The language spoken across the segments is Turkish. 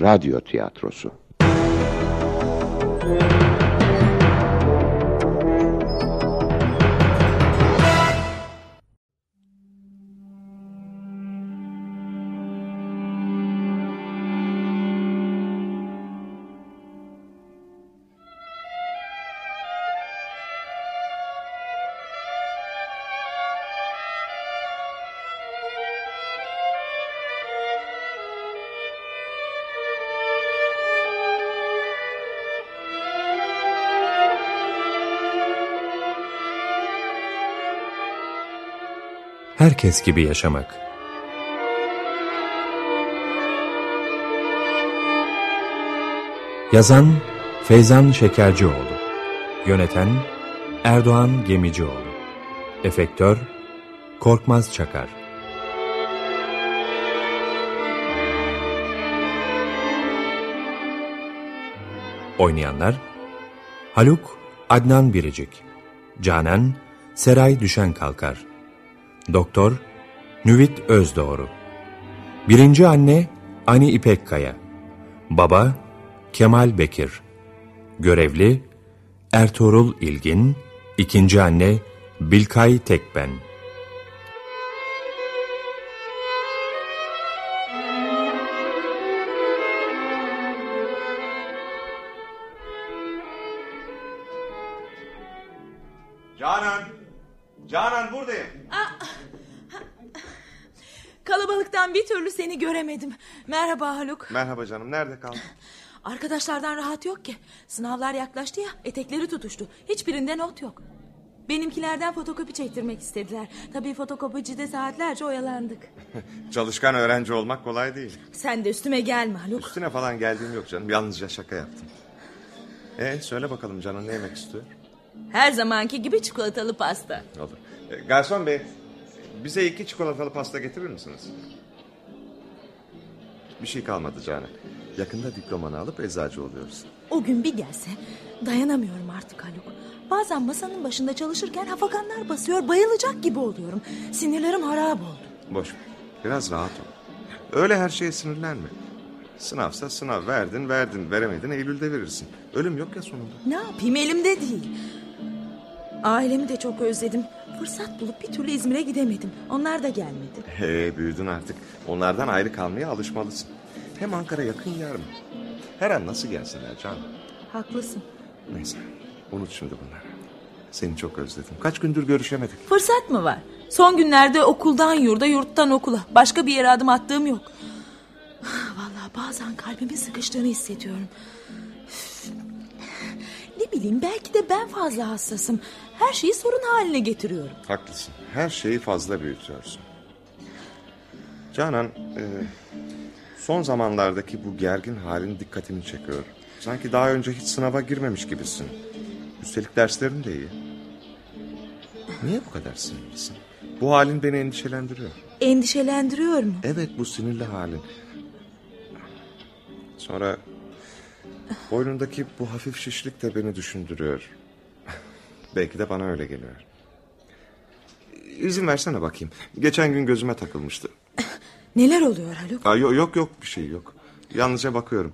radyo tiyatrosu. Herkes gibi yaşamak. Yazan Feyzan Şekercioğlu. Yöneten Erdoğan Gemicioğlu. Efektör Korkmaz Çakar. Oynayanlar Haluk Adnan Biricik Canan Seray Düşen Kalkar Doktor Nüvit Özdoğru Birinci anne Ani İpekkaya. Baba Kemal Bekir. Görevli Ertuğrul İlgin. İkinci anne Bilkay Tekben Kalabalıktan bir türlü seni göremedim. Merhaba Haluk. Merhaba canım nerede kaldın? Arkadaşlardan rahat yok ki. Sınavlar yaklaştı ya etekleri tutuştu. Hiçbirinde not yok. Benimkilerden fotokopi çektirmek istediler. Tabii fotokopicide saatlerce oyalandık. Çalışkan öğrenci olmak kolay değil. Sen de üstüme gelme Haluk. Üstüne falan geldiğim yok canım. Yalnızca şaka yaptım. E söyle bakalım canın ne yemek istiyor? Her zamanki gibi çikolatalı pasta. Olur. E, garson bey bize iki çikolatalı pasta getirir misiniz? Bir şey kalmadı Canan. Yakında diplomanı alıp eczacı oluyoruz. O gün bir gelse dayanamıyorum artık Haluk. Bazen masanın başında çalışırken hafakanlar basıyor bayılacak gibi oluyorum. Sinirlerim harap oldu. Boş ver. Biraz rahat ol. Öyle her şeye sinirlenme. Sınavsa sınav verdin verdin veremedin Eylül'de verirsin. Ölüm yok ya sonunda. Ne yapayım elimde değil. Ailemi de çok özledim. Fırsat bulup bir türlü İzmir'e gidemedim. Onlar da gelmedi. He büyüdün artık. Onlardan ayrı kalmaya alışmalısın. Hem Ankara yakın yer mi? Her an nasıl gelsinler canım. Haklısın. Neyse unut şimdi bunları. Seni çok özledim. Kaç gündür görüşemedik. Fırsat mı var? Son günlerde okuldan yurda, yurttan okula. Başka bir yere adım attığım yok. Vallahi bazen kalbimin sıkıştığını hissediyorum. Ne bileyim belki de ben fazla hassasım. Her şeyi sorun haline getiriyorum. Haklısın. Her şeyi fazla büyütüyorsun. Canan, e, son zamanlardaki bu gergin halin dikkatimi çekiyor. Sanki daha önce hiç sınava girmemiş gibisin. Üstelik derslerin de iyi. Niye bu kadar sinirlisin? Bu halin beni endişelendiriyor. Endişelendiriyor mu? Evet bu sinirli halin. Sonra boynundaki bu hafif şişlik de beni düşündürüyor. Belki de bana öyle geliyor. İzin versene bakayım. Geçen gün gözüme takılmıştı. Neler oluyor Haluk? Aa, yok, yok yok bir şey yok. Yalnızca bakıyorum.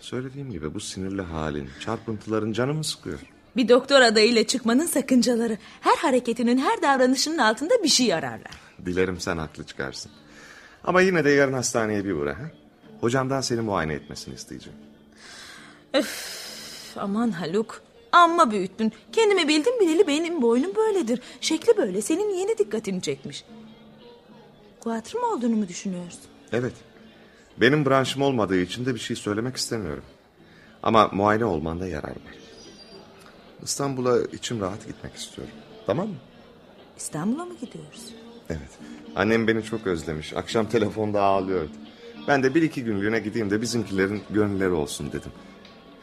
Söylediğim gibi bu sinirli halin, çarpıntıların canımı sıkıyor. Bir doktor adayıyla çıkmanın sakıncaları. Her hareketinin, her davranışının altında bir şey ararlar. Dilerim sen haklı çıkarsın. Ama yine de yarın hastaneye bir uğra. Ha? Hocamdan seni muayene etmesini isteyeceğim. Öf, aman Haluk. Amma büyüttün. Kendimi bildim bileli benim boynum böyledir. Şekli böyle. Senin yeni dikkatini çekmiş. Kuatr mı olduğunu mu düşünüyorsun? Evet. Benim branşım olmadığı için de bir şey söylemek istemiyorum. Ama muayene olmanda yarar var. İstanbul'a içim rahat gitmek istiyorum. Tamam mı? İstanbul'a mı gidiyoruz? Evet. Annem beni çok özlemiş. Akşam telefonda ağlıyordu. Ben de bir iki günlüğüne gideyim de bizimkilerin gönülleri olsun dedim.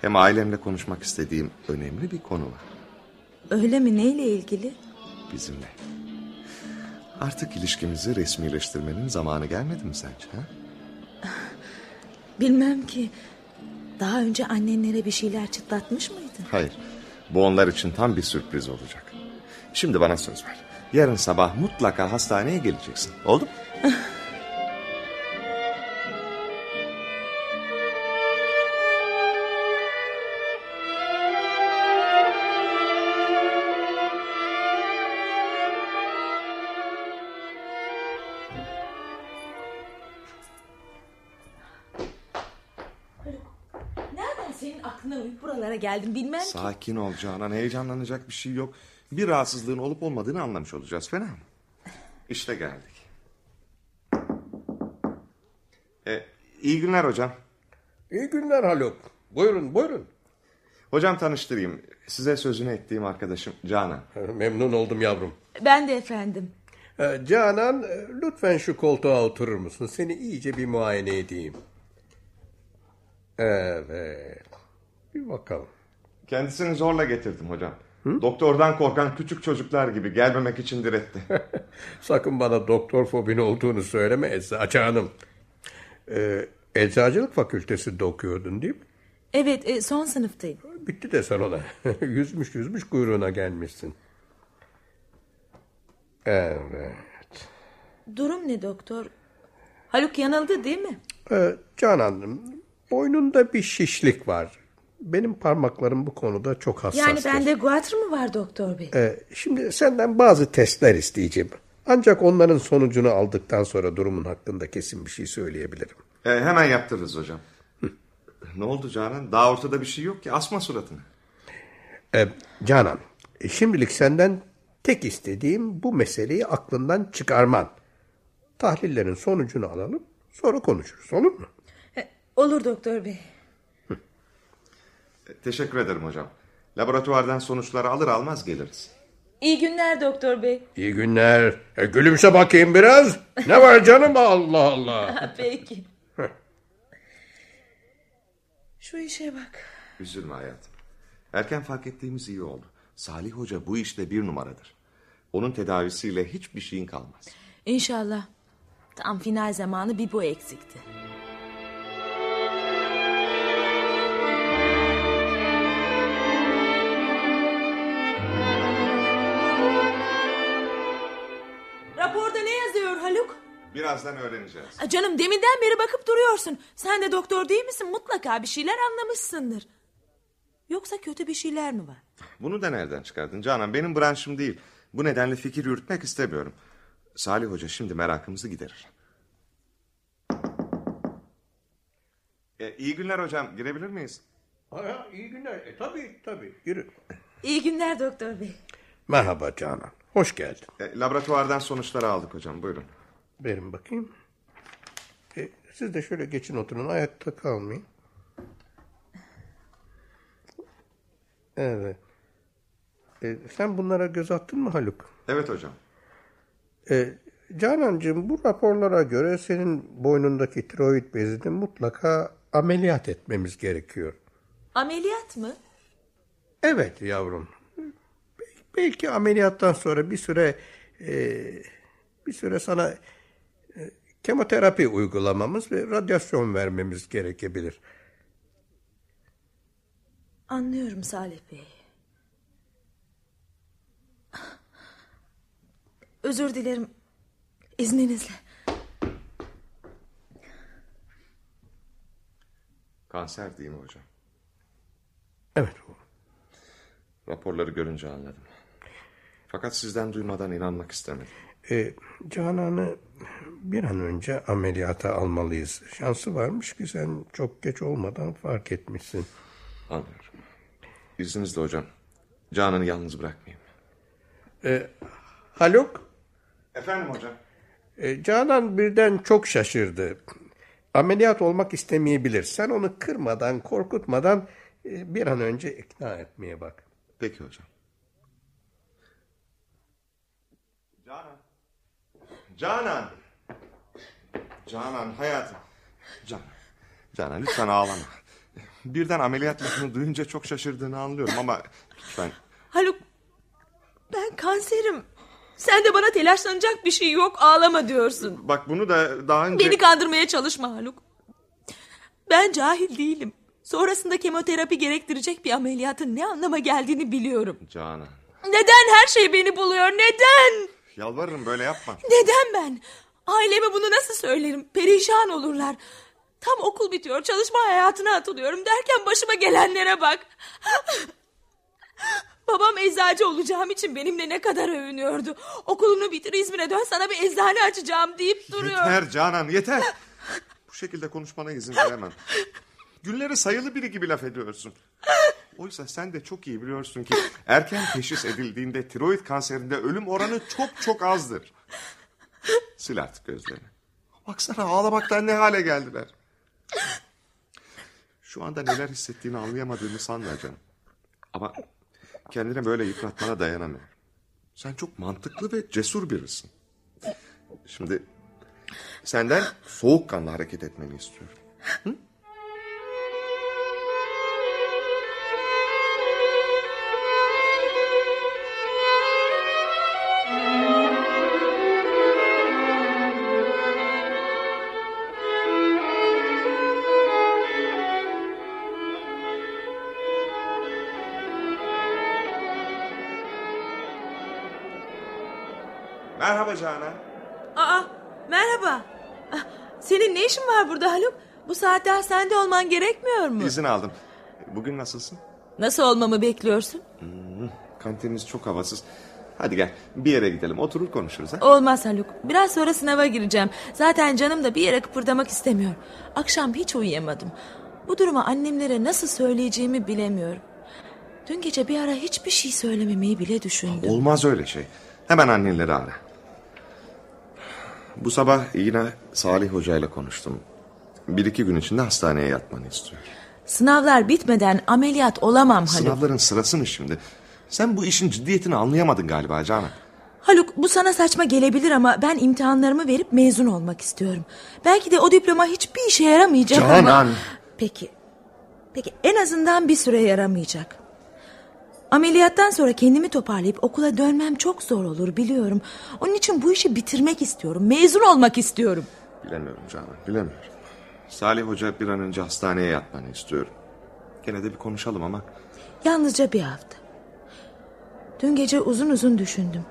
Hem ailemle konuşmak istediğim önemli bir konu var. Öyle mi? Neyle ilgili? Bizimle. Artık ilişkimizi resmileştirmenin zamanı gelmedi mi sence? Ha? Bilmem ki. Daha önce annenlere bir şeyler çıtlatmış mıydın? Hayır. Bu onlar için tam bir sürpriz olacak. Şimdi bana söz ver. Yarın sabah mutlaka hastaneye geleceksin. Oldu mu? geldin bilmem ki. Sakin ol Canan. Heyecanlanacak bir şey yok. Bir rahatsızlığın olup olmadığını anlamış olacağız. Fena mı? İşte geldik. E, iyi günler hocam. İyi günler Haluk. Buyurun buyurun. Hocam tanıştırayım. Size sözünü ettiğim arkadaşım Canan. Memnun oldum yavrum. Ben de efendim. Ee, Canan e, lütfen şu koltuğa oturur musun? Seni iyice bir muayene edeyim. Evet. Bir bakalım. Kendisini zorla getirdim hocam. Doktordan korkan küçük çocuklar gibi gelmemek için diretti. Sakın bana doktor fobin olduğunu söyleme Eczacı Hanım. Ee, eczacılık fakültesinde okuyordun değil mi? Evet e, son sınıftayım. Bitti de sen ona. yüzmüş yüzmüş kuyruğuna gelmişsin. Evet. Durum ne doktor? Haluk yanıldı değil mi? Ee, Canan, boynunda bir şişlik var. Benim parmaklarım bu konuda çok hassastır. Yani bende guatr mı var doktor bey? Ee, şimdi senden bazı testler isteyeceğim. Ancak onların sonucunu aldıktan sonra durumun hakkında kesin bir şey söyleyebilirim. E, hemen yaptırırız hocam. ne oldu Canan? Daha ortada bir şey yok ki. Asma suratını. Ee, Canan, şimdilik senden tek istediğim bu meseleyi aklından çıkarman. Tahlillerin sonucunu alalım, sonra konuşuruz, olur mu? E, Olur doktor bey. Teşekkür ederim hocam. Laboratuvardan sonuçları alır almaz geliriz. İyi günler doktor bey. İyi günler. E, gülümse bakayım biraz. Ne var canım? Allah Allah. Peki. Şu işe bak. Üzülme hayatım. Erken fark ettiğimiz iyi oldu. Salih Hoca bu işte bir numaradır. Onun tedavisiyle hiçbir şeyin kalmaz. İnşallah. Tam final zamanı bir bu eksikti. Birazdan öğreneceğiz. Aa, Canım deminden beri bakıp duruyorsun. Sen de doktor değil misin? Mutlaka bir şeyler anlamışsındır. Yoksa kötü bir şeyler mi var? Bunu da nereden çıkardın Canan? Benim branşım değil. Bu nedenle fikir yürütmek istemiyorum. Salih Hoca şimdi merakımızı giderir. E, iyi günler hocam. Girebilir miyiz? Ha, iyi günler. E, tabii tabii. Yürü. İyi günler doktor bey. Merhaba Canan. Hoş geldin. E, laboratuvardan sonuçları aldık hocam. Buyurun. Verin bakayım. E, siz de şöyle geçin oturun. Ayakta kalmayın. Evet. E, sen bunlara göz attın mı Haluk? Evet hocam. E, Canancığım bu raporlara göre senin boynundaki tiroid bezini mutlaka ameliyat etmemiz gerekiyor. Ameliyat mı? Evet yavrum. Bel- Belki ameliyattan sonra bir süre e, bir süre sana kemoterapi uygulamamız ve radyasyon vermemiz gerekebilir. Anlıyorum Salih Bey. Özür dilerim. İzninizle. Kanser değil mi hocam? Evet oğlum. Raporları görünce anladım. Fakat sizden duymadan inanmak istemedim. E, Canan'ı bir an önce ameliyata almalıyız. Şansı varmış ki sen çok geç olmadan fark etmişsin. Anlıyorum. İzninizle hocam. Canan'ı yalnız bırakmayayım. E, Haluk, Efendim hocam. E, Canan birden çok şaşırdı. Ameliyat olmak istemeyebilir. Sen onu kırmadan, korkutmadan e, bir an önce ikna etmeye bak. Peki hocam. Canan. Canan. Canan hayatım. Canan. Canan lütfen ağlama. Birden ameliyat lafını duyunca çok şaşırdığını anlıyorum ama lütfen Haluk ben kanserim. Sen de bana telaşlanacak bir şey yok ağlama diyorsun. bak bunu da daha önce Beni kandırmaya çalışma Haluk. Ben cahil değilim. Sonrasında kemoterapi gerektirecek bir ameliyatın ne anlama geldiğini biliyorum. Canan. Neden her şey beni buluyor? Neden? Yalvarırım böyle yapma. Neden ben? Aileme bunu nasıl söylerim? Perişan olurlar. Tam okul bitiyor, çalışma hayatına atılıyorum derken başıma gelenlere bak. Babam eczacı olacağım için benimle ne kadar övünüyordu. Okulunu bitir İzmir'e dön sana bir eczane açacağım deyip duruyor. Yeter Canan yeter. Bu şekilde konuşmana izin veremem. Günleri sayılı biri gibi laf ediyorsun. Oysa sen de çok iyi biliyorsun ki erken teşhis edildiğinde tiroid kanserinde ölüm oranı çok çok azdır. Sil artık gözlerini. Baksana ağlamaktan ne hale geldiler. Şu anda neler hissettiğini anlayamadığını sanma canım. Ama kendine böyle yıpratmana dayanamıyorum. Sen çok mantıklı ve cesur birisin. Şimdi senden soğukkanlı hareket etmeni istiyorum. Hı? Merhaba Canan. Aa merhaba. Ah, Senin ne işin var burada Haluk? Bu saatte hastanede olman gerekmiyor mu? İzin aldım. Bugün nasılsın? Nasıl olmamı bekliyorsun? Kantinimiz çok havasız. Hadi gel bir yere gidelim oturur konuşuruz. Ha? Olmaz Haluk. Biraz sonra sınava gireceğim. Zaten canım da bir yere kıpırdamak istemiyor. Akşam hiç uyuyamadım. Bu durumu annemlere nasıl söyleyeceğimi bilemiyorum. Dün gece bir ara hiçbir şey söylememeyi bile düşündüm. Olmaz öyle şey. Hemen annenleri ara. Bu sabah yine Salih Hoca ile konuştum. Bir iki gün içinde hastaneye yatmanı istiyor. Sınavlar bitmeden ameliyat olamam Haluk. Sınavların sırası mı şimdi? Sen bu işin ciddiyetini anlayamadın galiba Canan. Haluk bu sana saçma gelebilir ama ben imtihanlarımı verip mezun olmak istiyorum. Belki de o diploma hiçbir işe yaramayacak ama... Canan! Peki. Peki en azından bir süre yaramayacak. Ameliyattan sonra kendimi toparlayıp okula dönmem çok zor olur biliyorum. Onun için bu işi bitirmek istiyorum. Mezun olmak istiyorum. Bilemiyorum Canan, bilemiyorum. Salih Hoca bir an önce hastaneye yatmanı istiyorum. Gene de bir konuşalım ama Yalnızca bir hafta. Dün gece uzun uzun düşündüm.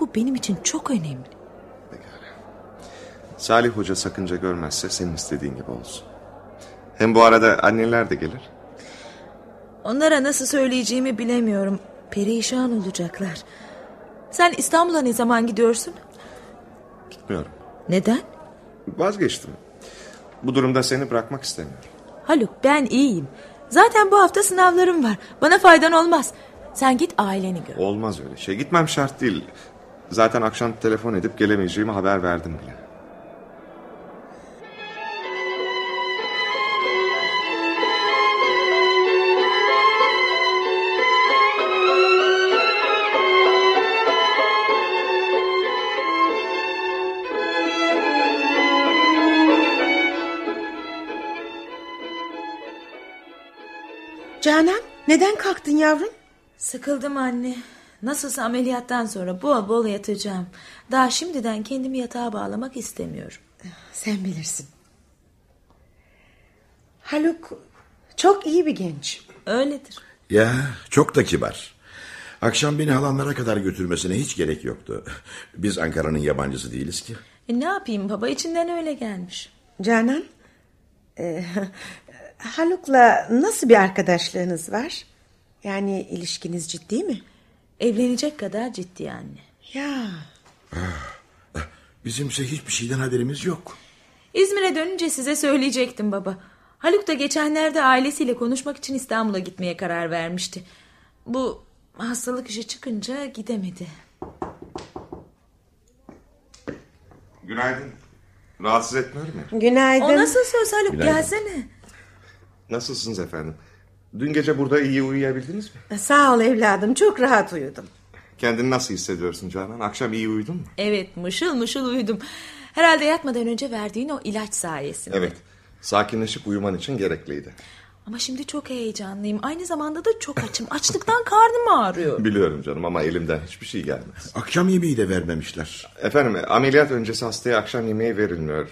Bu benim için çok önemli. Salih Hoca sakınca görmezse senin istediğin gibi olsun. Hem bu arada anneler de gelir. Onlara nasıl söyleyeceğimi bilemiyorum. Perişan olacaklar. Sen İstanbul'a ne zaman gidiyorsun? Gitmiyorum. Neden? Vazgeçtim. Bu durumda seni bırakmak istemiyorum. Haluk ben iyiyim. Zaten bu hafta sınavlarım var. Bana faydan olmaz. Sen git aileni gör. Olmaz öyle şey. Gitmem şart değil. Zaten akşam telefon edip gelemeyeceğimi haber verdim bile. Neden kalktın yavrum? Sıkıldım anne. Nasılsa ameliyattan sonra bol bol yatacağım. Daha şimdiden kendimi yatağa bağlamak istemiyorum. Sen bilirsin. Haluk çok iyi bir genç. Öyledir. Ya çok da kibar. Akşam beni halanlara kadar götürmesine hiç gerek yoktu. Biz Ankara'nın yabancısı değiliz ki. E ne yapayım baba içinden öyle gelmiş. Canan e, Haluk'la nasıl bir arkadaşlığınız var? Yani ilişkiniz ciddi mi? Evlenecek kadar ciddi anne. Ya Bizimse hiçbir şeyden haberimiz yok. İzmir'e dönünce size söyleyecektim baba. Haluk da geçenlerde ailesiyle konuşmak için İstanbul'a gitmeye karar vermişti. Bu hastalık işi çıkınca gidemedi. Günaydın. Rahatsız etmiyorum ya. günaydın. O nasıl söz Haluk Günaydın. gelsene. Nasılsınız efendim? Dün gece burada iyi uyuyabildiniz mi? Sağ ol evladım çok rahat uyudum. Kendini nasıl hissediyorsun Canan? Akşam iyi uyudun mu? Evet mışıl mışıl uyudum. Herhalde yatmadan önce verdiğin o ilaç sayesinde. Evet. Sakinleşip uyuman için gerekliydi. Ama şimdi çok heyecanlıyım. Aynı zamanda da çok açım. Açlıktan karnım ağrıyor. Biliyorum canım ama elimden hiçbir şey gelmez. Akşam yemeği de vermemişler. Efendim ameliyat öncesi hastaya akşam yemeği verilmiyor.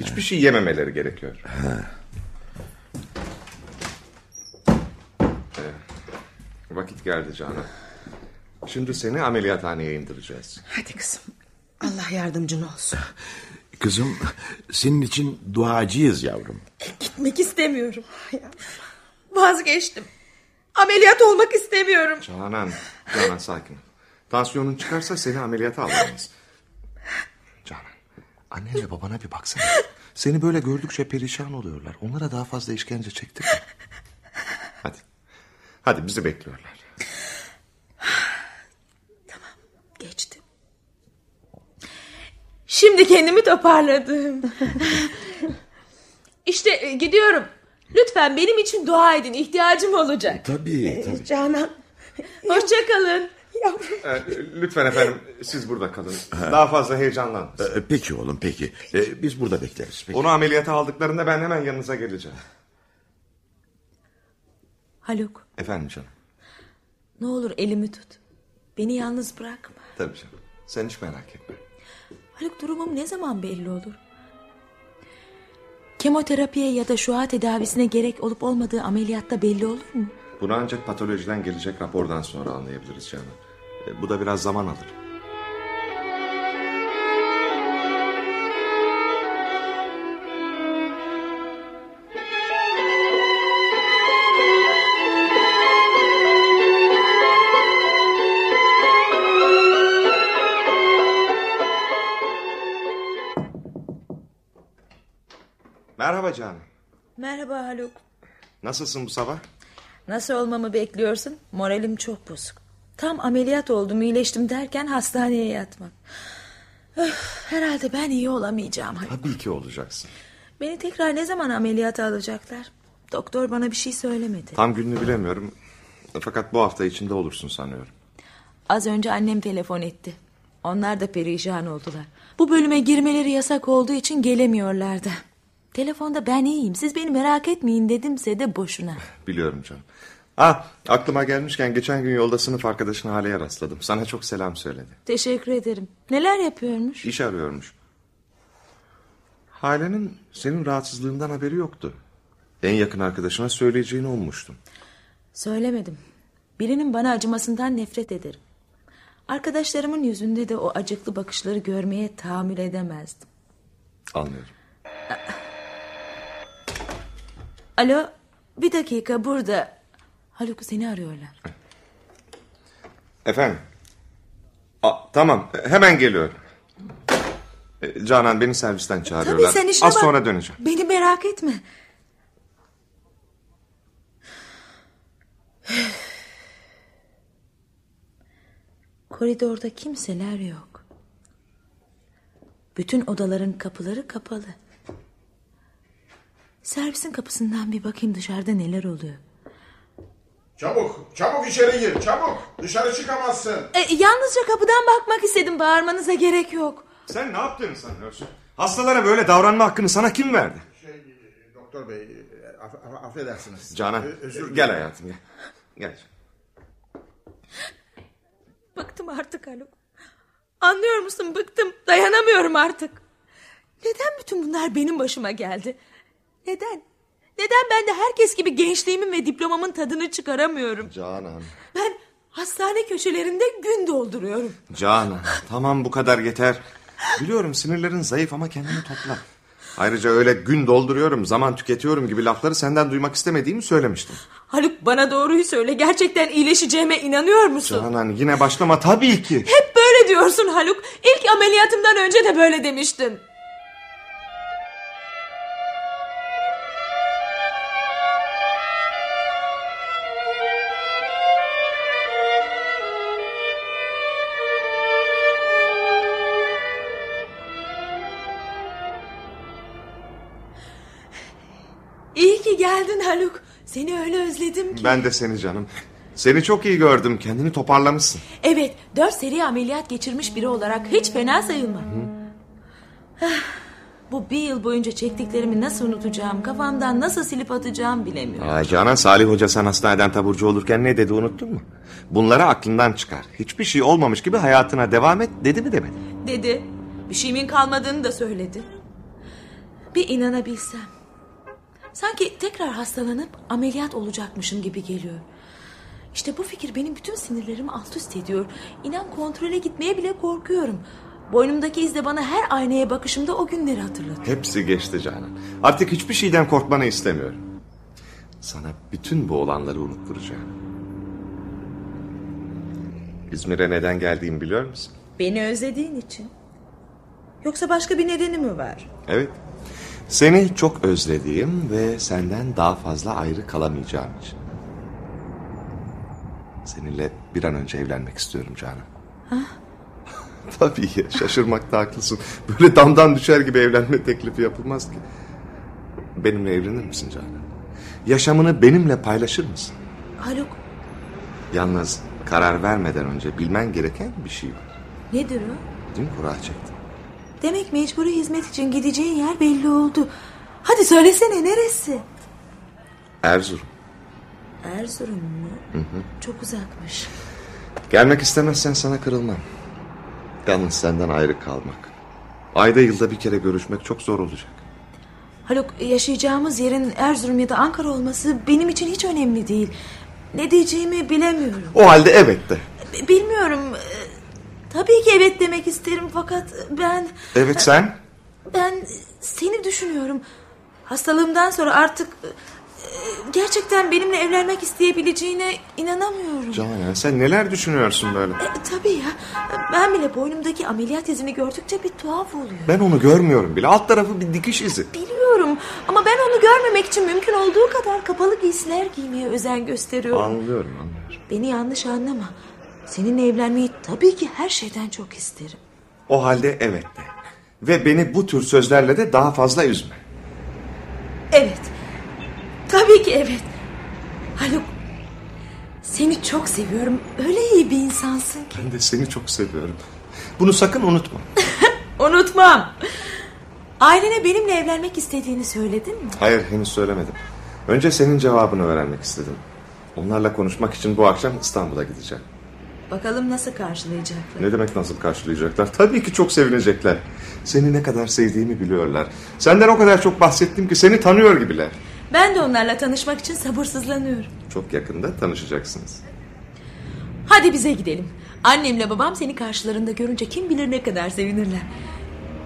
Hiçbir şey yememeleri gerekiyor. Ee, vakit geldi Canan. Şimdi seni ameliyathaneye indireceğiz. Hadi kızım Allah yardımcın olsun. Kızım senin için duacıyız yavrum. Gitmek istemiyorum. Vazgeçtim. Ameliyat olmak istemiyorum. Canan, Canan sakin. ol. Tansiyonun çıkarsa seni ameliyata alamayız. Canan, annenle babana bir baksana. Seni böyle gördükçe perişan oluyorlar. Onlara daha fazla işkence çektirme. Hadi. Bizi bekliyorlar. Geçti. Şimdi kendimi toparladım. işte e, gidiyorum. Lütfen benim için dua edin. İhtiyacım olacak. Tabii tabii. Canan. Hoşçakalın. Ee, lütfen efendim siz burada kalın. Daha fazla heyecanlanmayın. Ee, Peki oğlum peki. Ee, Biz burada bekleriz. Peki. Onu ameliyata aldıklarında ben hemen yanınıza geleceğim. Haluk Efendim canım. ne olur elimi tut. Beni yalnız bırakma. Tabii canım. Sen hiç merak etme. Haluk durumum ne zaman belli olur? Kemoterapiye ya da şua tedavisine gerek olup olmadığı ameliyatta belli olur mu? Bunu ancak patolojiden gelecek rapordan sonra anlayabiliriz canım. Ee, bu da biraz zaman alır. Merhaba canım. Merhaba Haluk. Nasılsın bu sabah? Nasıl olmamı bekliyorsun? Moralim çok bozuk. Tam ameliyat oldum, iyileştim derken hastaneye yatmak. Öf, herhalde ben iyi olamayacağım. Haluk. Tabii ki olacaksın. Beni tekrar ne zaman ameliyata alacaklar? Doktor bana bir şey söylemedi. Tam gününü bilemiyorum. Fakat bu hafta içinde olursun sanıyorum. Az önce annem telefon etti. Onlar da perişan oldular. Bu bölüme girmeleri yasak olduğu için gelemiyorlardı. Telefonda ben iyiyim siz beni merak etmeyin dedimse de boşuna. Biliyorum canım. Ah aklıma gelmişken geçen gün yolda sınıf arkadaşına Hale'ye rastladım. Sana çok selam söyledi. Teşekkür ederim. Neler yapıyormuş? İş arıyormuş. Hale'nin senin rahatsızlığından haberi yoktu. En yakın arkadaşına söyleyeceğini ummuştum. Söylemedim. Birinin bana acımasından nefret ederim. Arkadaşlarımın yüzünde de o acıklı bakışları görmeye tahammül edemezdim. Anlıyorum. Alo bir dakika burada. Haluk seni arıyorlar. Efendim? Aa, tamam hemen geliyorum. E, Canan beni servisten çağırıyorlar. Tabii sen işine Az bak. sonra döneceğim. Beni merak etme. Koridorda kimseler yok. Bütün odaların kapıları kapalı. Servisin kapısından bir bakayım dışarıda neler oluyor. Çabuk, çabuk içeri gir, çabuk. Dışarı çıkamazsın. E, yalnızca kapıdan bakmak istedim. Bağırmanıza gerek yok. Sen ne yaptığını sanıyorsun? Hastalara böyle davranma hakkını sana kim verdi? Şey, doktor bey, aff- aff- affedersiniz. Canan Ö- özür gel hayatım gel. Gel. Bıktım artık Haluk. Anlıyor musun bıktım. Dayanamıyorum artık. Neden bütün bunlar benim başıma geldi? Neden? Neden ben de herkes gibi gençliğimin ve diplomamın tadını çıkaramıyorum? Canan. Ben hastane köşelerinde gün dolduruyorum. Canan tamam bu kadar yeter. Biliyorum sinirlerin zayıf ama kendini topla. Ayrıca öyle gün dolduruyorum, zaman tüketiyorum gibi lafları senden duymak istemediğimi söylemiştim. Haluk bana doğruyu söyle. Gerçekten iyileşeceğime inanıyor musun? Canan yine başlama tabii ki. Hep böyle diyorsun Haluk. İlk ameliyatımdan önce de böyle demiştin. Haluk. Seni öyle özledim ki. Ben de seni canım. Seni çok iyi gördüm. Kendini toparlamışsın. Evet, dört seri ameliyat geçirmiş biri olarak hiç fena sayılmam. Ah, Bu bir yıl boyunca çektiklerimi nasıl unutacağım, kafamdan nasıl silip atacağım bilemiyorum. Aa, Canan Salih Hoca sen hastaneden taburcu olurken ne dedi unuttun mu? Bunları aklından çıkar. Hiçbir şey olmamış gibi hayatına devam et dedi mi demedi. Dedi, bir şeyimin kalmadığını da söyledi. Bir inanabilsem. Sanki tekrar hastalanıp ameliyat olacakmışım gibi geliyor. İşte bu fikir benim bütün sinirlerimi alt üst ediyor. İnan kontrole gitmeye bile korkuyorum. Boynumdaki iz de bana her aynaya bakışımda o günleri hatırlatıyor. Hepsi geçti Canan. Artık hiçbir şeyden korkmanı istemiyorum. Sana bütün bu olanları unutturacağım. İzmir'e neden geldiğimi biliyor musun? Beni özlediğin için. Yoksa başka bir nedeni mi var? Evet. Seni çok özlediğim ve senden daha fazla ayrı kalamayacağım için. Seninle bir an önce evlenmek istiyorum Canan. Tabii ya şaşırmakta haklısın. Böyle damdan düşer gibi evlenme teklifi yapılmaz ki. Benimle evlenir misin Canan? Yaşamını benimle paylaşır mısın? Haluk Yalnız karar vermeden önce bilmen gereken bir şey var. nedir o? Dün kura çektim. Demek mecburi hizmet için gideceğin yer belli oldu. Hadi söylesene neresi? Erzurum. Erzurum mu? Çok uzakmış. Gelmek istemezsen sana kırılmam. Yalnız senden ayrı kalmak. Ayda yılda bir kere görüşmek çok zor olacak. Haluk yaşayacağımız yerin Erzurum ya da Ankara olması benim için hiç önemli değil. Ne diyeceğimi bilemiyorum. O halde evet de. B- Bilmiyorum. Tabii ki evet demek isterim fakat ben Evet sen? ben seni düşünüyorum. Hastalığımdan sonra artık e, gerçekten benimle evlenmek isteyebileceğine inanamıyorum. Canan sen neler düşünüyorsun böyle? E, tabii ya. Ben bile boynumdaki ameliyat izini gördükçe bir tuhaf oluyor. Ben onu görmüyorum bile. Alt tarafı bir dikiş izi. Biliyorum ama ben onu görmemek için mümkün olduğu kadar kapalı giysiler giymeye özen gösteriyorum. Anlıyorum anlıyorum. Beni yanlış anlama. Seninle evlenmeyi tabii ki her şeyden çok isterim. O halde evet de. Ve beni bu tür sözlerle de daha fazla üzme. Evet. Tabii ki evet. Haluk. Seni çok seviyorum. Öyle iyi bir insansın ki. Ben de seni çok seviyorum. Bunu sakın unutma. Unutmam. Ailene benimle evlenmek istediğini söyledin mi? Hayır henüz söylemedim. Önce senin cevabını öğrenmek istedim. Onlarla konuşmak için bu akşam İstanbul'a gideceğim. Bakalım nasıl karşılayacaklar. Ne demek nasıl karşılayacaklar? Tabii ki çok sevinecekler. Seni ne kadar sevdiğimi biliyorlar. Senden o kadar çok bahsettim ki seni tanıyor gibiler. Ben de onlarla tanışmak için sabırsızlanıyorum. Çok yakında tanışacaksınız. Hadi bize gidelim. Annemle babam seni karşılarında görünce kim bilir ne kadar sevinirler.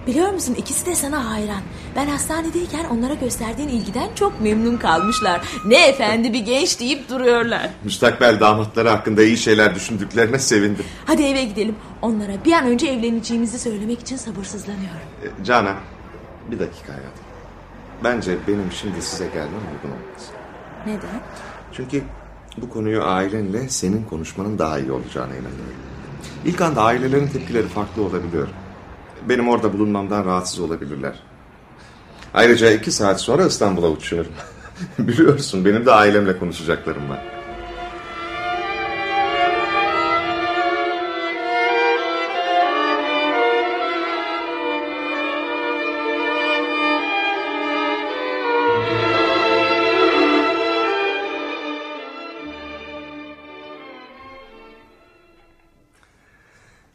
Biliyor musun ikisi de sana hayran. Ben hastanedeyken onlara gösterdiğin ilgiden çok memnun kalmışlar. Ne efendi bir genç deyip duruyorlar. Müstakbel damatları hakkında iyi şeyler düşündüklerine sevindim. Hadi eve gidelim. Onlara bir an önce evleneceğimizi söylemek için sabırsızlanıyorum. E, Canan, bir dakika hayatım. Bence benim şimdi size gelmem uygun olmaz. Neden? Çünkü bu konuyu ailenle senin konuşmanın daha iyi olacağına inanıyorum. İlk anda ailelerin tepkileri farklı olabiliyor. Benim orada bulunmamdan rahatsız olabilirler. Ayrıca iki saat sonra İstanbul'a uçuyorum. Biliyorsun benim de ailemle konuşacaklarım var.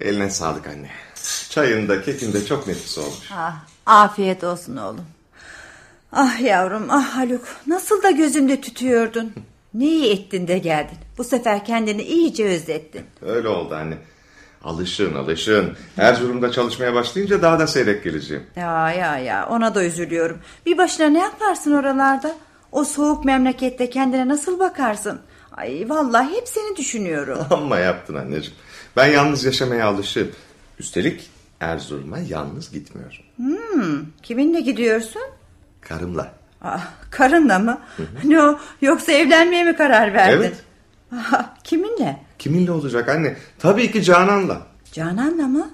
Eline sağlık anne. Çayın da kekin de çok nefis olmuş. Ah, afiyet olsun oğlum. Ah yavrum ah Haluk nasıl da gözümde tütüyordun. Ne iyi ettin de geldin. Bu sefer kendini iyice özlettin. Öyle oldu anne. Alışın alışın. Erzurum'da çalışmaya başlayınca daha da seyrek geleceğim. Ya ya ya ona da üzülüyorum. Bir başına ne yaparsın oralarda? O soğuk memlekette kendine nasıl bakarsın? Ay vallahi hep seni düşünüyorum. Amma yaptın anneciğim. Ben yalnız yaşamaya alışığım. Üstelik Erzurum'a yalnız gitmiyorum. Hmm, kiminle gidiyorsun? Karımla. Ah, karınla mı? Ne o yoksa evlenmeye mi karar verdin? Evet. Ah, kiminle? Kiminle olacak anne? Tabii ki Canan'la. Canan'la mı?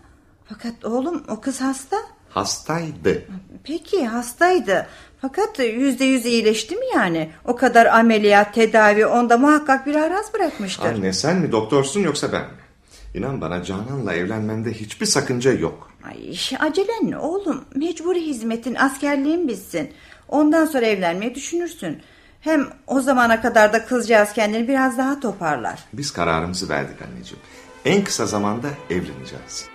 Fakat oğlum o kız hasta. Hastaydı. Peki hastaydı. Fakat yüzde yüz iyileşti mi yani? O kadar ameliyat, tedavi onda muhakkak bir araz bırakmıştır. Anne sen mi doktorsun yoksa ben mi? İnan bana Canan'la evlenmende hiçbir sakınca yok. Ay acelen ne oğlum? Mecburi hizmetin, askerliğin bitsin. Ondan sonra evlenmeyi düşünürsün. Hem o zamana kadar da kızcağız kendini biraz daha toparlar. Biz kararımızı verdik anneciğim. En kısa zamanda evleneceğiz.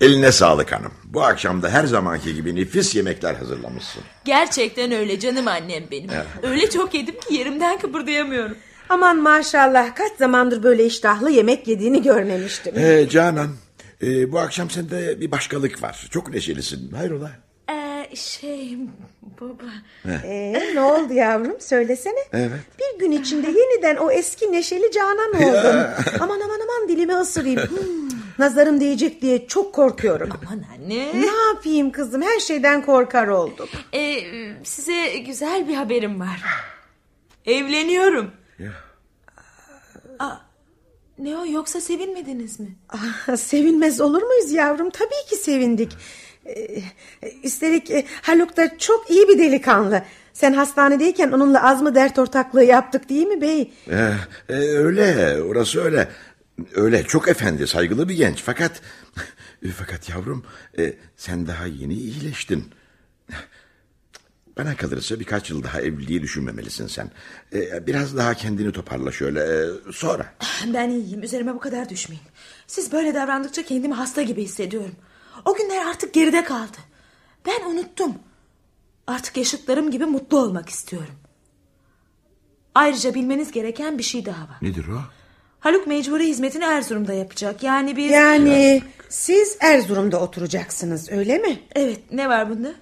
Eline sağlık hanım. Bu akşam da her zamanki gibi nefis yemekler hazırlamışsın. Gerçekten öyle canım annem benim. Öyle çok yedim ki yerimden kıpırdayamıyorum. Aman maşallah kaç zamandır böyle iştahlı yemek yediğini görmemiştim. Ee, Canan, e, bu akşam sende bir başkalık var. Çok neşelisin. Hayrola? Ee, şey baba. Ee, ne oldu yavrum söylesene. Evet. Bir gün içinde yeniden o eski neşeli Canan oldun. aman aman aman dilimi ısırayım. Hmm, nazarım değecek diye çok korkuyorum. Aman anne. Ne yapayım kızım her şeyden korkar oldum. Ee, size güzel bir haberim var. Evleniyorum. Ya. Aa, ne o yoksa sevinmediniz mi? Ah, sevinmez olur muyuz yavrum? Tabii ki sevindik. Ee, üstelik e, Haluk da çok iyi bir delikanlı. Sen hastanedeyken onunla az mı dert ortaklığı yaptık değil mi bey? Ee, e, öyle orası öyle. Öyle çok efendi saygılı bir genç fakat fakat yavrum e, sen daha yeni iyileştin. Bana kalırsa birkaç yıl daha evliliği düşünmemelisin sen. E, biraz daha kendini toparla şöyle e, sonra. Ben iyiyim üzerime bu kadar düşmeyin. Siz böyle davrandıkça kendimi hasta gibi hissediyorum. O günler artık geride kaldı. Ben unuttum. Artık yaşıtlarım gibi mutlu olmak istiyorum. Ayrıca bilmeniz gereken bir şey daha var. Nedir o? Haluk mecburi hizmetini Erzurum'da yapacak. Yani biz... Yani siz Erzurum'da oturacaksınız öyle mi? Evet ne var bunda?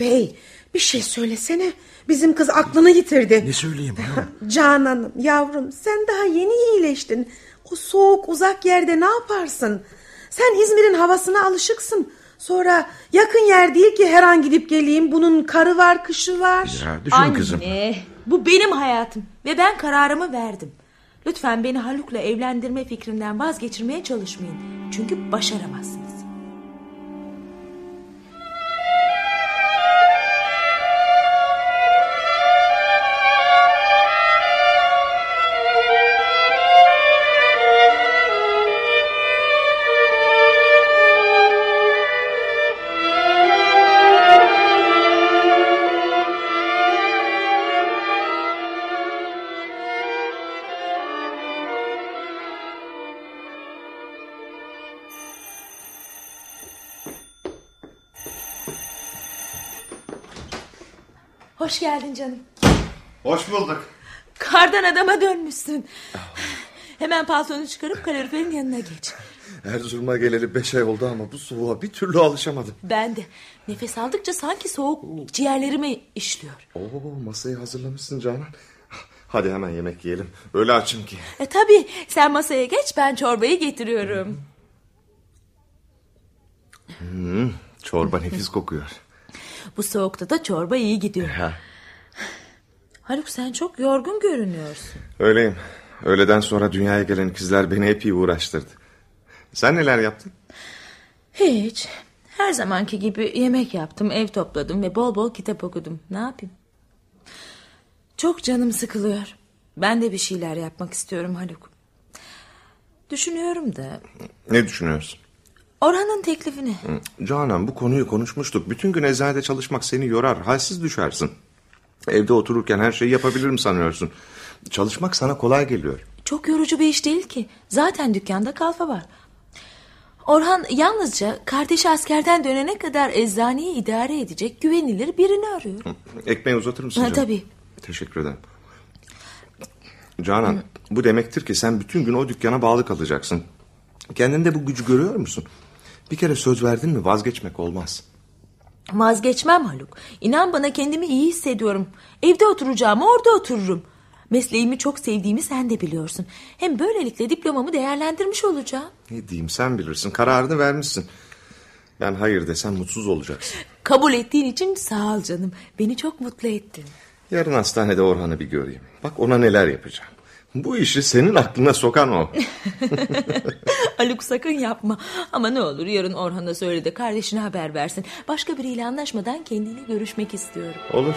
Bey bir şey söylesene. Bizim kız aklını yitirdi. Ne söyleyeyim hanım? Canan'ım yavrum sen daha yeni iyileştin. O soğuk uzak yerde ne yaparsın? Sen İzmir'in havasına alışıksın. Sonra yakın yer değil ki her an gidip geleyim. Bunun karı var kışı var. Ya düşün Anne, kızım. bu benim hayatım ve ben kararımı verdim. Lütfen beni Haluk'la evlendirme fikrinden vazgeçirmeye çalışmayın. Çünkü başaramazsınız. Hoş geldin canım. Hoş bulduk. Kardan adama dönmüşsün. Hemen paltonu çıkarıp kaloriferin yanına geç. Erzurum'a geleli beş ay oldu ama bu soğuğa bir türlü alışamadım. Ben de nefes aldıkça sanki soğuk ciğerlerime işliyor. Oo, masayı hazırlamışsın Canan. Hadi hemen yemek yiyelim. Öyle açım ki. E tabi sen masaya geç ben çorbayı getiriyorum. Çorba nefis kokuyor. Bu soğukta da çorba iyi gidiyor. Ha. Haluk sen çok yorgun görünüyorsun. Öyleyim. Öğleden sonra dünyaya gelen ikizler beni epey uğraştırdı. Sen neler yaptın? Hiç. Her zamanki gibi yemek yaptım, ev topladım ve bol bol kitap okudum. Ne yapayım? Çok canım sıkılıyor. Ben de bir şeyler yapmak istiyorum Haluk. Düşünüyorum da Ne düşünüyorsun? Orhan'ın teklifini. Canan bu konuyu konuşmuştuk. Bütün gün eczanede çalışmak seni yorar. Halsiz düşersin. Evde otururken her şeyi yapabilirim sanıyorsun. Çalışmak sana kolay geliyor. Çok yorucu bir iş değil ki. Zaten dükkanda kalfa var. Orhan yalnızca kardeşi askerden dönene kadar eczaneyi idare edecek güvenilir birini arıyor. Ekmeği uzatır mısın Ha, tabii. Teşekkür ederim. Canan bu demektir ki sen bütün gün o dükkana bağlı kalacaksın. Kendinde bu gücü görüyor musun? Bir kere söz verdin mi vazgeçmek olmaz. Vazgeçmem Haluk. İnan bana kendimi iyi hissediyorum. Evde oturacağım orada otururum. Mesleğimi çok sevdiğimi sen de biliyorsun. Hem böylelikle diplomamı değerlendirmiş olacağım. Ne diyeyim sen bilirsin kararını vermişsin. Ben hayır desem mutsuz olacaksın. Kabul ettiğin için sağ ol canım. Beni çok mutlu ettin. Yarın hastanede Orhan'ı bir göreyim. Bak ona neler yapacağım. Bu işi senin aklına sokan o. Haluk sakın yapma. Ama ne olur yarın Orhan'a söyle de kardeşine haber versin. Başka biriyle anlaşmadan kendiyle görüşmek istiyorum. Olur.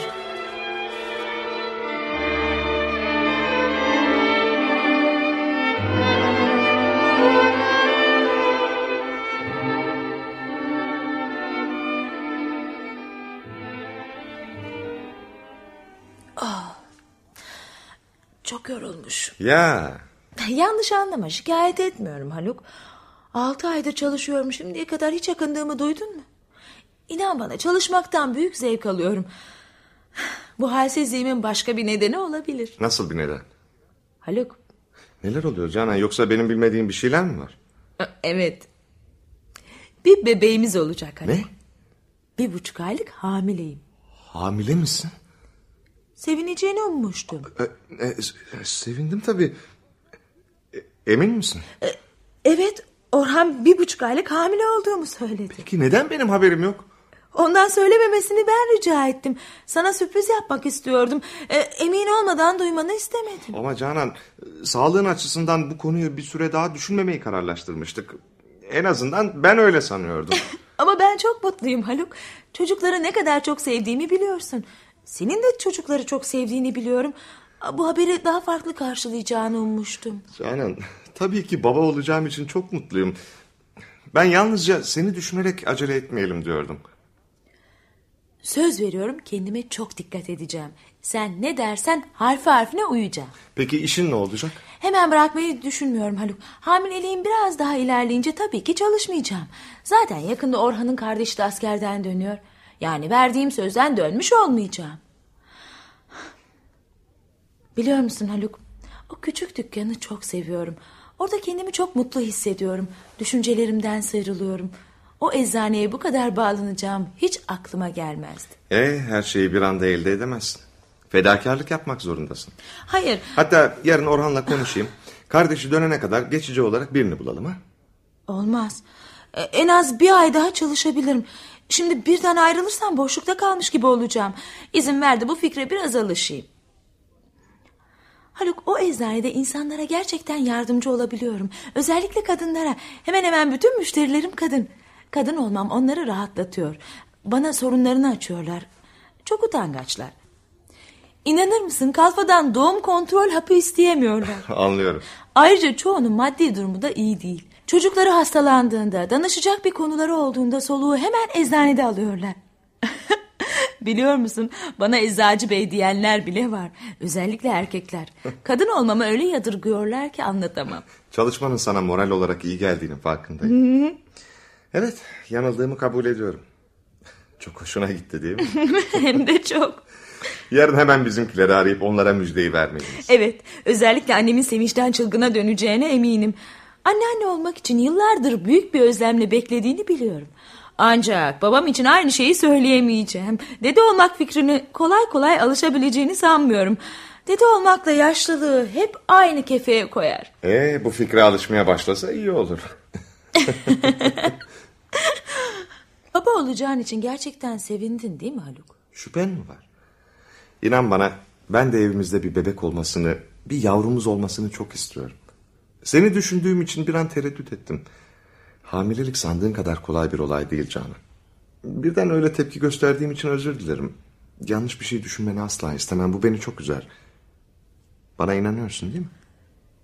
Çok yorulmuş. Ya Yanlış anlama şikayet etmiyorum Haluk. Altı aydır çalışıyorum şimdiye kadar hiç yakındığımı duydun mu? İnan bana çalışmaktan büyük zevk alıyorum. Bu halsizliğimin başka bir nedeni olabilir. nasıl bir neden? Haluk Neler oluyor Canan yoksa benim bilmediğim bir şeyler mi var? evet bir bebeğimiz olacak Haluk. Ne? Bir buçuk aylık hamileyim. Hamile misin? Sevineceğini ummuştum. E, e, sevindim tabii. E, emin misin? Evet Orhan bir buçuk aylık hamile olduğumu söyledi. Peki neden benim haberim yok? Ondan söylememesini ben rica ettim. Sana sürpriz yapmak istiyordum. E, emin olmadan duymanı istemedim. Ama Canan e, sağlığın açısından bu konuyu bir süre daha düşünmemeyi kararlaştırmıştık. En azından ben öyle sanıyordum. Ama ben çok mutluyum Haluk. Çocukları ne kadar çok sevdiğimi biliyorsun. Senin de çocukları çok sevdiğini biliyorum. Bu haberi daha farklı karşılayacağını ummuştum. Canan tabii ki baba olacağım için çok mutluyum. Ben yalnızca seni düşünerek acele etmeyelim diyordum. Söz veriyorum kendime çok dikkat edeceğim. Sen ne dersen harfi harfine uyacağım. Peki işin ne olacak? Hemen bırakmayı düşünmüyorum Haluk. Hamileliğim biraz daha ilerleyince tabii ki çalışmayacağım. Zaten yakında Orhan'ın kardeşi de askerden dönüyor. Yani verdiğim sözden dönmüş olmayacağım. Biliyor musun Haluk? O küçük dükkanı çok seviyorum. Orada kendimi çok mutlu hissediyorum. Düşüncelerimden sıyrılıyorum. O eczaneye bu kadar bağlanacağım hiç aklıma gelmezdi. E, her şeyi bir anda elde edemezsin. Fedakarlık yapmak zorundasın. Hayır. Hatta yarın Orhan'la konuşayım. Kardeşi dönene kadar geçici olarak birini bulalım ha? Olmaz. E, En az bir ay daha çalışabilirim. Şimdi birden ayrılırsam boşlukta kalmış gibi olacağım. İzin ver de bu fikre biraz alışayım. Haluk o eczanede insanlara gerçekten yardımcı olabiliyorum. Özellikle kadınlara. Hemen hemen bütün müşterilerim kadın. Kadın olmam onları rahatlatıyor. Bana sorunlarını açıyorlar. Çok utangaçlar. İnanır mısın kalfadan doğum kontrol hapı isteyemiyorlar. Anlıyorum. Ayrıca çoğunun maddi durumu da iyi değil. Çocukları hastalandığında, danışacak bir konuları olduğunda soluğu hemen eczanede alıyorlar. Biliyor musun bana eczacı bey diyenler bile var. Özellikle erkekler. Kadın olmamı öyle yadırgıyorlar ki anlatamam. Çalışmanın sana moral olarak iyi geldiğinin farkındayım. Evet, yanıldığımı kabul ediyorum. Çok hoşuna gitti değil mi? Hem de çok. Yarın hemen bizimkileri arayıp onlara müjdeyi vermeliyiz. Evet özellikle annemin sevinçten çılgına döneceğine eminim. Anneanne olmak için yıllardır büyük bir özlemle beklediğini biliyorum. Ancak babam için aynı şeyi söyleyemeyeceğim. Dede olmak fikrine kolay kolay alışabileceğini sanmıyorum. Dede olmakla yaşlılığı hep aynı kefeye koyar. E, bu fikre alışmaya başlasa iyi olur. Baba olacağın için gerçekten sevindin değil mi Haluk? Şüphen mi var? İnan bana ben de evimizde bir bebek olmasını, bir yavrumuz olmasını çok istiyorum. Seni düşündüğüm için bir an tereddüt ettim. Hamilelik sandığın kadar kolay bir olay değil Canan. Birden öyle tepki gösterdiğim için özür dilerim. Yanlış bir şey düşünmeni asla istemem. Bu beni çok üzer. Bana inanıyorsun değil mi?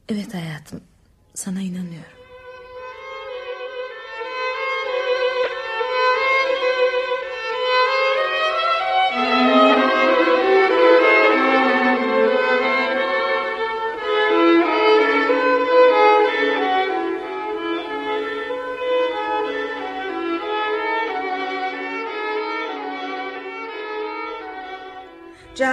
Evet hayatım sana inanıyorum.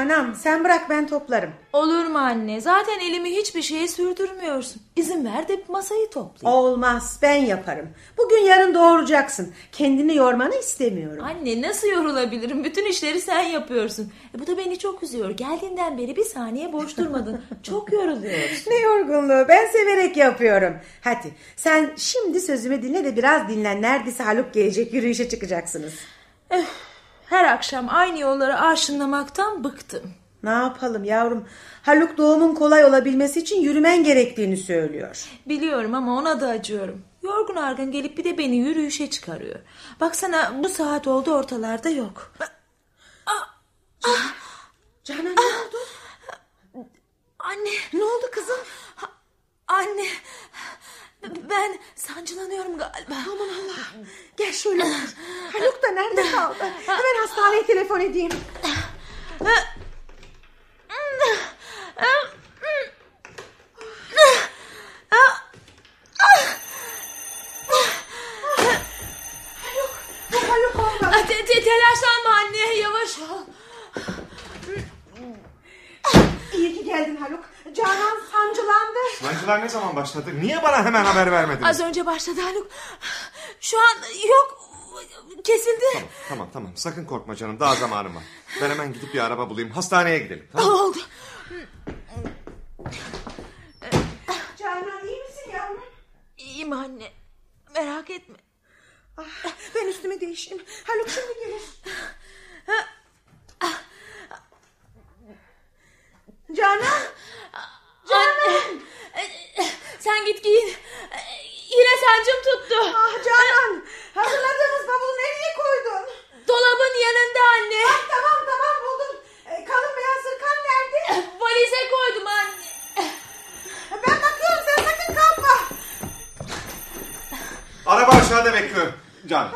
Canan sen bırak ben toplarım. Olur mu anne? Zaten elimi hiçbir şeye sürdürmüyorsun. İzin ver de masayı toplayayım. Olmaz ben yaparım. Bugün yarın doğuracaksın. Kendini yormanı istemiyorum. Anne nasıl yorulabilirim? Bütün işleri sen yapıyorsun. E, bu da beni çok üzüyor. Geldiğinden beri bir saniye boş durmadın. çok yoruluyorsun. Ne yorgunluğu ben severek yapıyorum. Hadi sen şimdi sözümü dinle de biraz dinlen. Neredeyse Haluk gelecek yürüyüşe çıkacaksınız. Her akşam aynı yolları aşınlamaktan bıktım. Ne yapalım yavrum? Haluk doğumun kolay olabilmesi için yürümen gerektiğini söylüyor. Biliyorum ama ona da acıyorum. Yorgun argın gelip bir de beni yürüyüşe çıkarıyor. Baksana bu saat oldu ortalarda yok. Canan ne oldu? Anne, Ne oldu kızım? anne. Ben sancılanıyorum galiba. Aman Allah. Gel şöyle. Haluk da nerede kaldı? Hemen hastaneye telefon edeyim. Haluk. Bu Haluk olmaz. Ah, te- te- telaşlanma anne, yavaş ol. İyi ki geldin Haluk. Canan sancılandı. Sancılar ne zaman başladı? Niye bana hemen haber vermediniz? Az önce başladı Haluk. Şu an yok, kesildi. Tamam tamam tamam sakın korkma canım daha zamanım var. Ben hemen gidip bir araba bulayım hastaneye gidelim. Tamam. Aa, oldu. Canan iyi misin yavrum? İyiyim anne. Merak etme. Ah, ben üstümü değişeyim. Haluk şimdi gelir. Canan. Anne. Sen git giyin. Yine sancım tuttu. Ah Canan. Hazırladığımız bavulu nereye koydun? Dolabın yanında anne. Ah, tamam tamam buldum. Ee, kalın beyaz hırkan nerede? Valize koydum anne. Ben bakıyorum sen sakın kalkma. Araba aşağıda bekliyor. Can.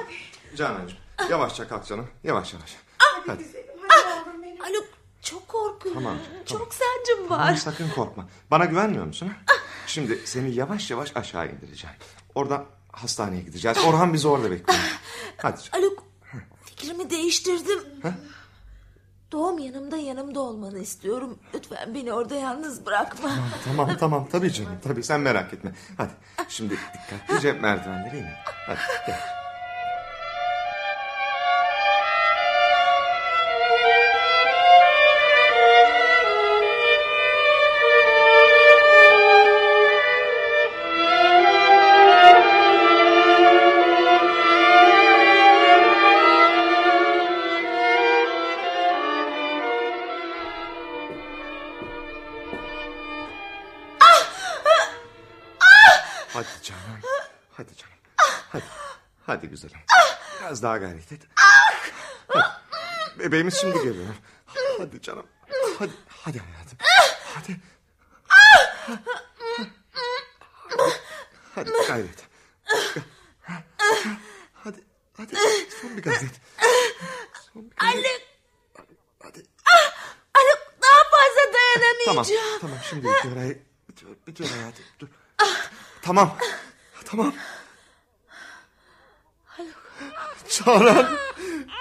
Canancığım yavaşça kalk canım yavaş yavaş. Hadi. Güzelim hadi yavrum benim. Haluk çok korkuyorum. Tamam, Çok sancım var. Ama sakın korkma. Bana güvenmiyor musun? Ha? Şimdi seni yavaş yavaş aşağı indireceğim. Oradan hastaneye gideceğiz. Orhan bizi orada bekliyor. Hadi. canım. Haluk fikrimi değiştirdim. Doğum yanımda yanımda olmanı istiyorum. Lütfen beni orada yalnız bırakma. Tamam tamam tabii canım tabii sen merak etme. Hadi şimdi dikkatlice merdivenlere in. Hadi gel. Biraz daha gayret et. Hadi. Bebeğimiz şimdi geliyor. Hadi canım. Hadi, hadi hayatım. Hadi. Hadi gayret. Hadi, hadi. Son bir gayret. Son bir gayret. Haluk, Hadi. Haluk daha fazla dayanamayacağım. Tamam, tamam. Şimdi bitiyor, bitiyor, bitiyor hayatım. Dur. Tamam. Çağıran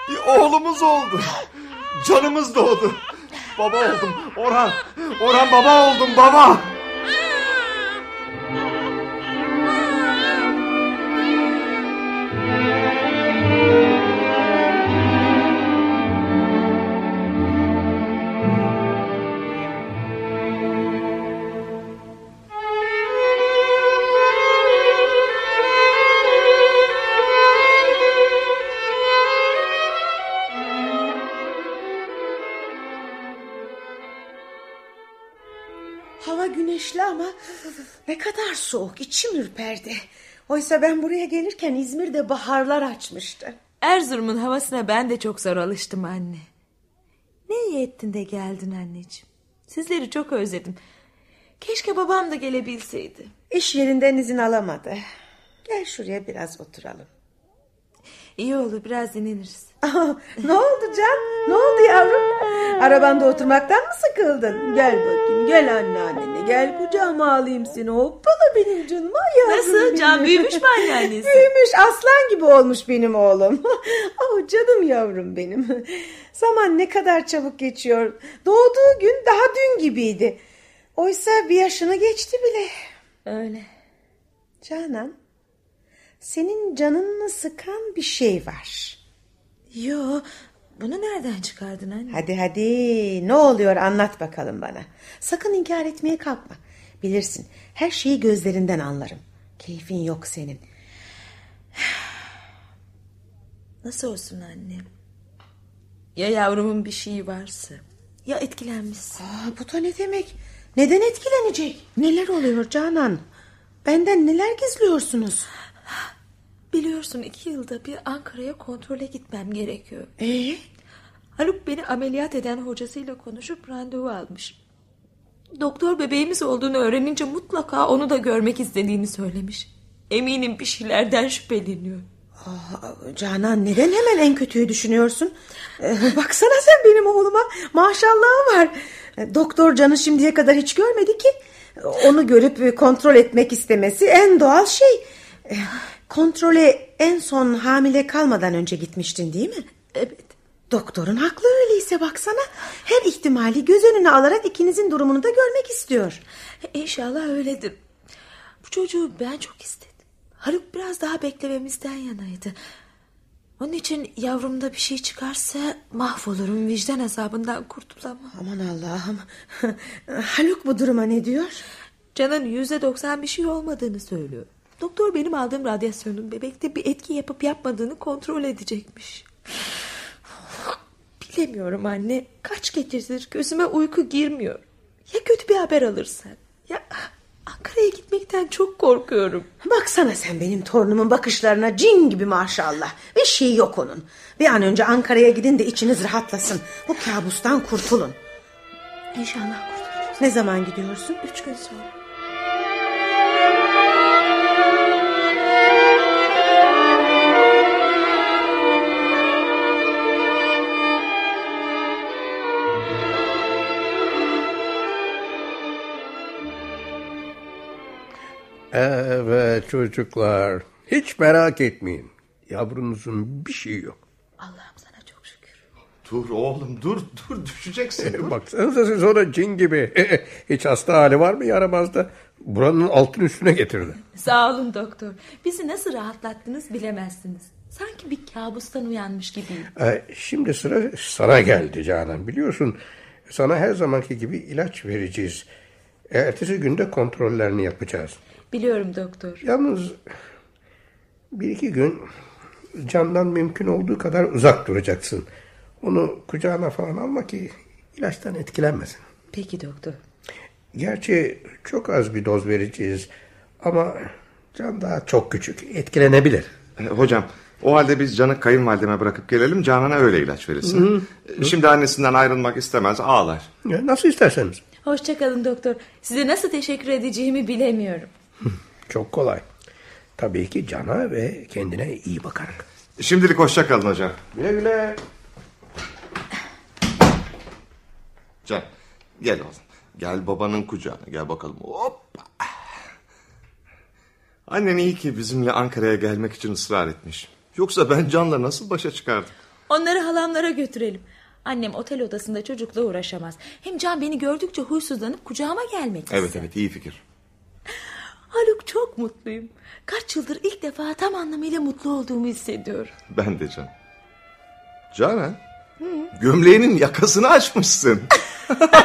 bir oğlumuz oldu. Canımız doğdu. Baba oldum. Orhan. Orhan baba oldum baba. Ne kadar soğuk içim ürperdi. Oysa ben buraya gelirken İzmir'de baharlar açmıştı. Erzurum'un havasına ben de çok zor alıştım anne. Ne iyi ettin de geldin anneciğim. Sizleri çok özledim. Keşke babam da gelebilseydi. İş yerinden izin alamadı. Gel şuraya biraz oturalım. İyi olur biraz dinleniriz. Ne oldu Can? Ne oldu yavrum? Arabanda oturmaktan mı sıkıldın? Gel bakayım gel anneannene gel kucağıma alayım seni. Hoppala benim canım ay yavrum Nasıl Can benim. büyümüş mü anneannesi? Büyümüş aslan gibi olmuş benim oğlum. oh canım yavrum benim. Zaman ne kadar çabuk geçiyor. Doğduğu gün daha dün gibiydi. Oysa bir yaşını geçti bile. Öyle. Canan, senin canını sıkan bir şey var. Yo bunu nereden çıkardın anne? Hadi hadi ne oluyor anlat bakalım bana. Sakın inkar etmeye kalkma. Bilirsin her şeyi gözlerinden anlarım. Keyfin yok senin. Nasıl olsun annem? Ya yavrumun bir şeyi varsa? Ya etkilenmişsin? Aa, bu da ne demek? Neden etkilenecek? Neler oluyor Canan? Benden neler gizliyorsunuz? Biliyorsun iki yılda bir Ankara'ya kontrole gitmem gerekiyor. Ee? Haluk beni ameliyat eden hocasıyla konuşup randevu almış. Doktor bebeğimiz olduğunu öğrenince mutlaka onu da görmek istediğini söylemiş. Eminim bir şeylerden şüpheleniyor. Aa, Canan neden hemen en kötüyü düşünüyorsun? Ee, baksana sen benim oğluma maşallahı var. Ee, Doktor Can'ı şimdiye kadar hiç görmedi ki. Onu görüp kontrol etmek istemesi en doğal şey. Kontrole en son hamile kalmadan önce gitmiştin değil mi? Evet. Doktorun haklı öyleyse baksana. Her ihtimali göz önüne alarak ikinizin durumunu da görmek istiyor. İnşallah öyledir. Bu çocuğu ben çok istedim. Haluk biraz daha beklememizden yanaydı. Onun için yavrumda bir şey çıkarsa mahvolurum vicdan azabından kurtulamam. Aman Allah'ım. Haluk bu duruma ne diyor? Can'ın yüzde doksan bir şey olmadığını söylüyor. Doktor benim aldığım radyasyonun bebekte bir etki yapıp yapmadığını kontrol edecekmiş. Bilemiyorum anne. Kaç gecedir gözüme uyku girmiyor. Ya kötü bir haber alırsan? Ya Ankara'ya gitmekten çok korkuyorum. Baksana sen benim torunumun bakışlarına cin gibi maşallah. Bir şey yok onun. Bir an önce Ankara'ya gidin de içiniz rahatlasın. Bu kabustan kurtulun. İnşallah kurtuluruz. Ne zaman gidiyorsun? Üç gün sonra. Evet çocuklar. Hiç merak etmeyin. Yavrunuzun bir şeyi yok. Allah'ım sana çok şükür. Dur oğlum dur dur düşeceksin. Dur. Baksanıza siz ona cin gibi. Hiç hasta hali var mı yaramazda? Buranın altın üstüne getirdi. Sağ olun doktor. Bizi nasıl rahatlattınız bilemezsiniz. Sanki bir kabustan uyanmış gibiyim. Ee, şimdi sıra sana geldi Canan. Biliyorsun sana her zamanki gibi ilaç vereceğiz. Ertesi günde kontrollerini yapacağız. Biliyorum doktor. Yalnız bir iki gün candan mümkün olduğu kadar uzak duracaksın. Onu kucağına falan alma ki ilaçtan etkilenmesin. Peki doktor. Gerçi çok az bir doz vereceğiz ama can daha çok küçük etkilenebilir. E, hocam o halde biz Can'ı kayınvalideme bırakıp gelelim Canan'a öyle ilaç verilsin. E, Şimdi annesinden ayrılmak istemez ağlar. Ya, Nasıl isterseniz. Hoşçakalın doktor. Size nasıl teşekkür edeceğimi bilemiyorum. Çok kolay. Tabii ki cana ve kendine iyi bakarak. Şimdilik hoşça kalın hocam. Güle güle. Can gel oğlum. Gel babanın kucağına gel bakalım. Hoppa. Annen iyi ki bizimle Ankara'ya gelmek için ısrar etmiş. Yoksa ben Can'la nasıl başa çıkardım? Onları halamlara götürelim. Annem otel odasında çocukla uğraşamaz. Hem Can beni gördükçe huysuzlanıp kucağıma gelmek ister. Evet evet iyi fikir. Haluk çok mutluyum. Kaç yıldır ilk defa tam anlamıyla mutlu olduğumu hissediyorum. Ben de Can. Canan. Gömleğinin yakasını açmışsın.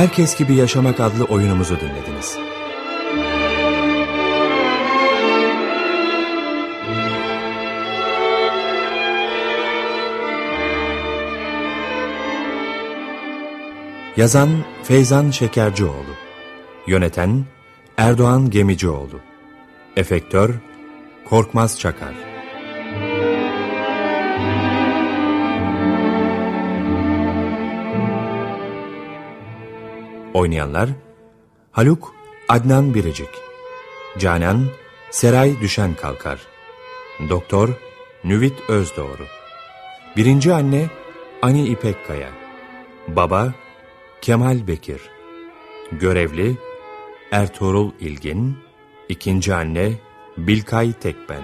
Herkes gibi Yaşamak adlı oyunumuzu dinlediniz. Yazan Feyzan Şekercioğlu. Yöneten Erdoğan Gemicioğlu. Efektör Korkmaz Çakar Oynayanlar Haluk Adnan Biricik Canan Seray Düşen Kalkar Doktor Nüvit Özdoğru Birinci anne Ani İpekkaya Baba Kemal Bekir Görevli Ertuğrul İlgin İkinci anne Bilkay Tekben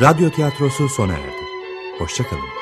Radyo tiyatrosu sona erdi. Hoşçakalın.